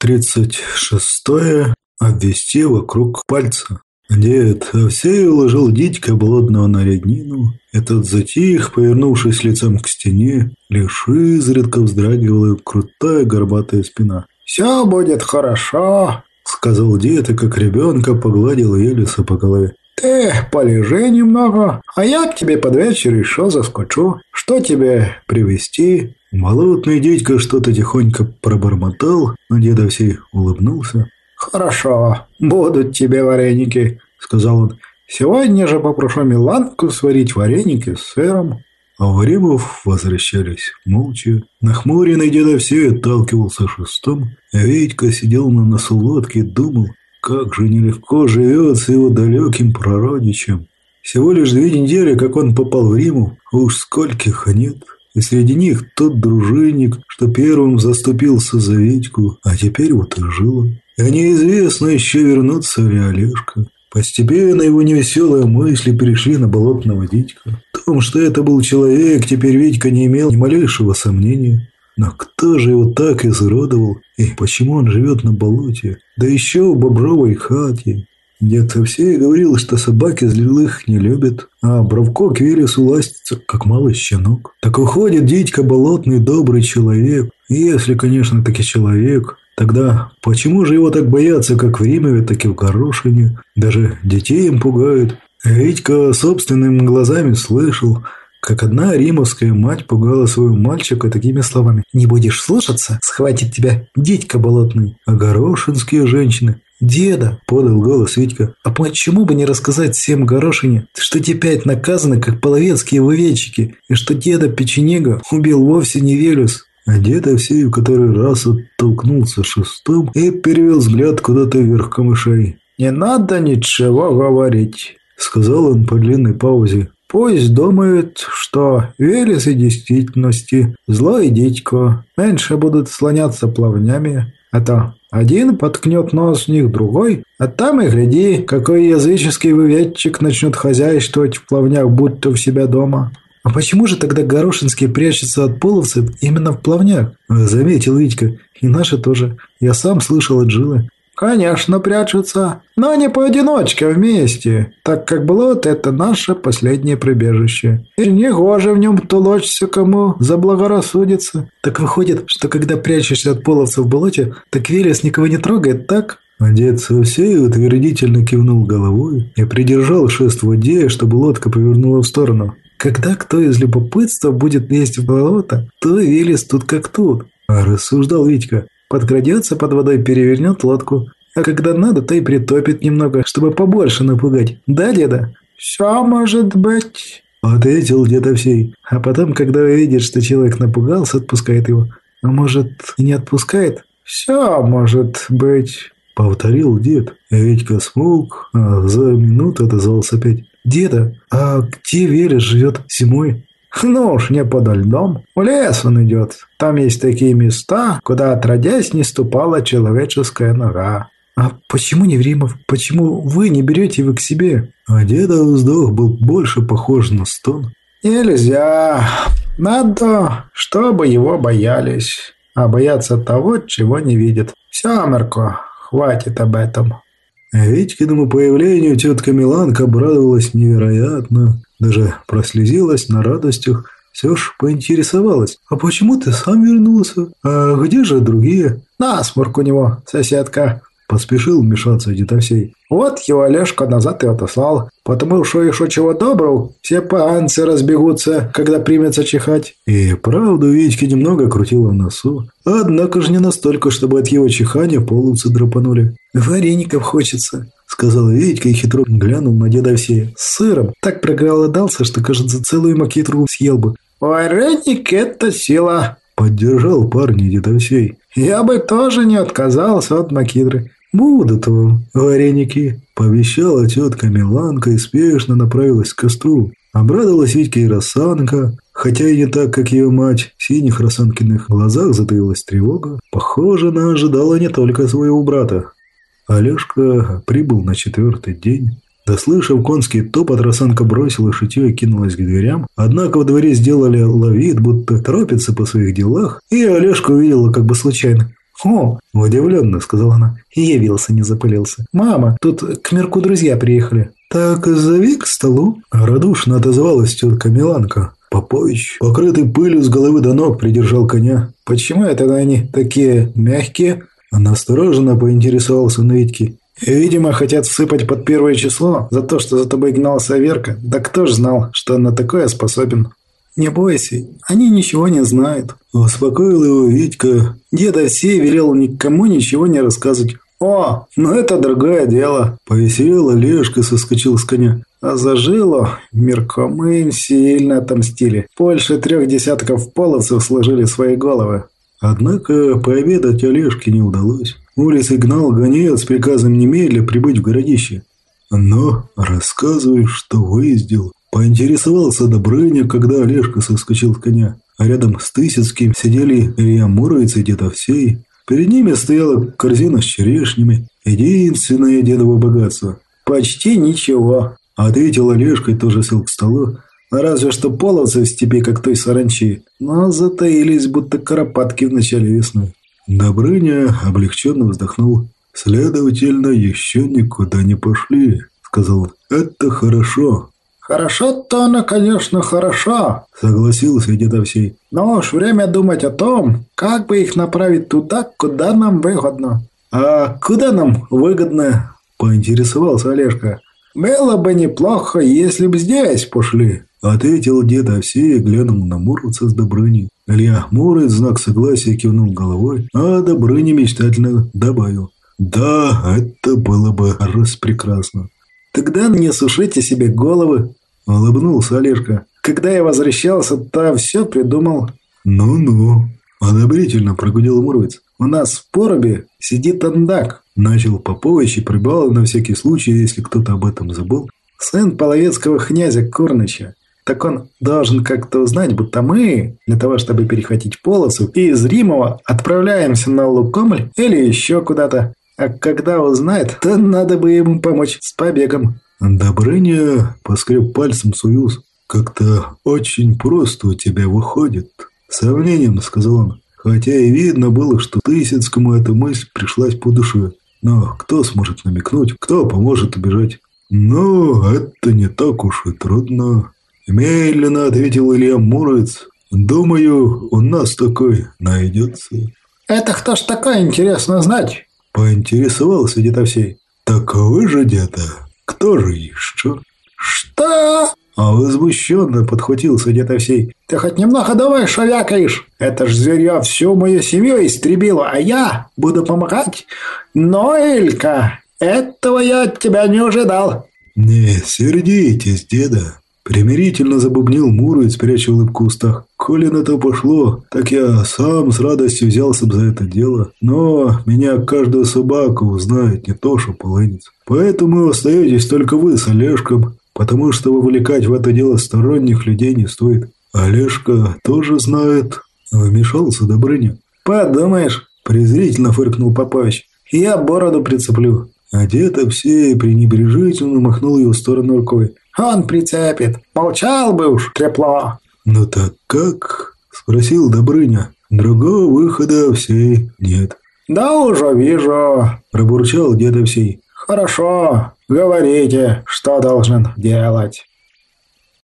Тридцать шестое. Обвести вокруг пальца. Дед Овсей уложил дитька блудного на ряднину. Этот затих, повернувшись лицом к стене, лишь изредка вздрагивала крутая горбатая спина. «Все будет хорошо», — сказал дед и как ребенка погладил Елиса по голове. «Ты полежи немного, а я к тебе под вечер еще заскочу. Что тебе привезти?» Болотный дядька что-то тихонько пробормотал, но дед Овсей улыбнулся. «Хорошо, будут тебе вареники», — сказал он. «Сегодня же попрошу Миланку сварить вареники с сыром». А Варемов возвращались молча. Нахмуренный дед Овсей отталкивался шестом, а Витька сидел на носу лодки и думал, как же нелегко живется его далеким прародичем. Всего лишь две недели, как он попал в Риму, уж скольких нет и среди них тот дружинник, что первым заступился за Витьку, а теперь вот и жил. И неизвестно еще вернуться ли Олежка. Постепенно его невеселые мысли перешли на болотного Дитька. В том, что это был человек, теперь Витька не имел ни малейшего сомнения. Но кто же его так изуродовал? И почему он живет на болоте? Да еще в бобровой хате. Дед Совсей говорил, что собаки злых не любят, а Бровко к Велесу ластится, как малый щенок. Так выходит, дядька болотный добрый человек. Если, конечно, таки человек, тогда почему же его так боятся, как в Римове, так и в Горошине? Даже детей им пугают. Витька собственными глазами слышал, как одна римовская мать пугала своего мальчика такими словами. «Не будешь слушаться, схватит тебя дядька болотный». А горошинские женщины «Деда!» – подал голос Витька. «А почему бы не рассказать всем горошине, что те пять наказаны, как половецкие выведчики, и что деда Печенега убил вовсе не Велюс?» А деда все в который раз оттолкнулся шестом и перевел взгляд куда-то вверх камышей. «Не надо ничего говорить», – сказал он по длинной паузе. Пусть думают, что Велес и действительности злой дядько. Меньше будут слоняться плавнями. А то один поткнет нос в них другой, а там и гляди, какой языческий выведчик начнет хозяйствовать в плавнях, будто у себя дома. А почему же тогда Горошинские прячутся от половцев именно в плавнях? Заметил Витька. И наши тоже. Я сам слышал от Жилы. «Конечно прячутся, но не поодиночке, а вместе, так как болот – это наше последнее прибежище. И не гоже в нем толочься кому заблагорассудится». «Так выходит, что когда прячешься от половцев в болоте, так Велес никого не трогает, так?» Дед Совсей утвердительно кивнул головой и придержал шест в воде, чтобы лодка повернула в сторону. «Когда кто из любопытства будет лезть в болото, то Велес тут как тут», – рассуждал Витька. Подкрадется под водой, перевернет лодку. А когда надо, то и притопит немного, чтобы побольше напугать. Да, деда? Все может быть. Ответил дед Овсей. А потом, когда увидит, что человек напугался, отпускает его. А может, и не отпускает? Все может быть. Повторил дед. Витька смолк, а за минуту отозвался опять. «Деда, а где Веря живет зимой?» Ну уж не подо льдом. В лес он идет. Там есть такие места, куда отродясь не ступала человеческая нога. А почему не в Римов? Почему вы не берете его к себе? А деда вздох был больше похож на стон. Нельзя. Надо, чтобы его боялись. А бояться того, чего не видят. Все, Мерко, хватит об этом. Витькиному появлению тетка Миланка обрадовалась невероятно, даже прослезилась на радостях, все ж поинтересовалась. «А почему ты сам вернулся? А где же другие?» «Насморк у него, соседка», Поспешил вмешаться Дитовсей. «Вот его Олежка назад и отослал, потому что еще чего доброго, все панцы разбегутся, когда примется чихать». И правду Витьке немного крутило в носу, однако же не настолько, чтобы от его чихания полуцы драпанули. «Вареников хочется», — сказал Витька и хитро глянул на деда Овсея. «С сыром. Так проголодался, что, кажется, целую макитру съел бы». «Вареник — это сила», — поддержал парня дед Овсей. «Я бы тоже не отказался от макитры. «Будут вам вареники», – пообещала тетка Миланка и спешно направилась к костру. Обрадовалась Витька и Росанка, хотя и не так, как ее мать. В синих Росанкиных глазах затаилась тревога. Похоже, она ожидала не только своего брата. Олежка прибыл на четвертый день. Дослышав конский топот, Росанка бросила шитье и кинулась к дверям. Однако во дворе сделали ловит, будто торопится по своих делах, и Олежка увидела как бы случайно. «О!» – удивленно сказала она. И явился, не запылился. «Мама, тут к Мерку друзья приехали». «Так зови к столу», – радушно отозвалась тетка Миланка. Попович, покрытый пылью с головы до ног, придержал коня. «Почему это они такие мягкие?» Она осторожно поинтересовался Витьке. «Видимо, хотят всыпать под первое число за то, что за тобой гнался Верка. Да кто ж знал, что на такое способен?» «Не бойся, они ничего не знают», – успокоил его Витька. Деда все велел никому ничего не рассказывать. «О, ну это другое дело!» Повеселел Олежка, соскочил с коня. А за жилу Мирко мы им сильно отомстили. Больше трех десятков половцев сложили свои головы. Однако пообедать Олежке не удалось. Улицы гнал гонец с приказом немедля прибыть в городище. «Но рассказывай, что выездил», Поинтересовался Добрыня, когда Олежка соскочил с коня, а рядом с Тысяцким сидели Илья Муромец и дед Овсей. Перед ними стояла корзина с черешнями, единственное дедово богатство. «Почти ничего», – ответил Олежка и тоже сел к столу. «Разве что половцы в степи, как той саранчи, но затаились, будто карапатки в начале весны». Добрыня облегченно вздохнул. «Следовательно, еще никуда не пошли», – сказал. «Это хорошо. «Хорошо-то оно, конечно, хорошо», — согласился дед Овсей. «Но уж время думать о том, как бы их направить туда, куда нам выгодно». «А куда нам выгодно?» — поинтересовался Олежка. «Было бы неплохо, если бы здесь пошли», — ответил дед Овсей глянул на Муромца с Добрыней. Илья Мурый знак согласия кивнул головой, а Добрыня мечтательно добавил. «Да, это было бы распрекрасно». «Тогда не сушите себе головы», Улыбнулся Олежка. Когда я возвращался, то все придумал. Ну-ну. Одобрительно прогудел Муромец. У нас в поробе сидит андак. Начал Попович и прибавил на всякий случай, если кто-то об этом забыл. Сын половецкого князя Корныча. Так он должен как-то узнать, будто мы, для того, чтобы перехватить полосу, из Римова отправляемся на Лукомль или еще куда-то. А когда узнает, то надо бы ему помочь с побегом. Добрыня поскреб пальцем Союз. «Как-то очень просто у тебя выходит», — сомнением сказал он. Хотя и видно было, что Тысяцкому эта мысль пришлась по душе. Но кто сможет намекнуть, кто поможет убежать? «Ну, это не так уж и трудно», — медленно ответил Илья Муромец. «Думаю, у нас такой найдется». «Это кто ж такой, интересно знать?» — поинтересовался Детовсей. «Так вы же, деда, кто же еще? Что? А возмущенно подхватился дед Овсей. Ты хоть немного давай шавякаешь. Это ж зверье всю мою семью истребило, а я буду помогать? Но, Элька, этого я от тебя не ожидал. Не сердитесь, деда. Примирительно забубнил Муромец, пряча улыбку в устах. «Коли на то пошло, так я сам с радостью взялся бы за это дело. Но меня каждую собаку узнает, не то что полынец. Поэтому остаетесь только вы с Олежком, потому что вовлекать в это дело сторонних людей не стоит. Олежка тоже знает». Вмешался Добрыня. «Подумаешь», презрительно фыркнул Попович. «Я бороду прицеплю». А дед все пренебрежительно махнул его в сторону рукой. Он прицепит. Молчал бы уж, трепло. Ну так как? Спросил Добрыня. Другого выхода всей нет. Да уже вижу. Пробурчал дед. Хорошо. Говорите, что должен делать.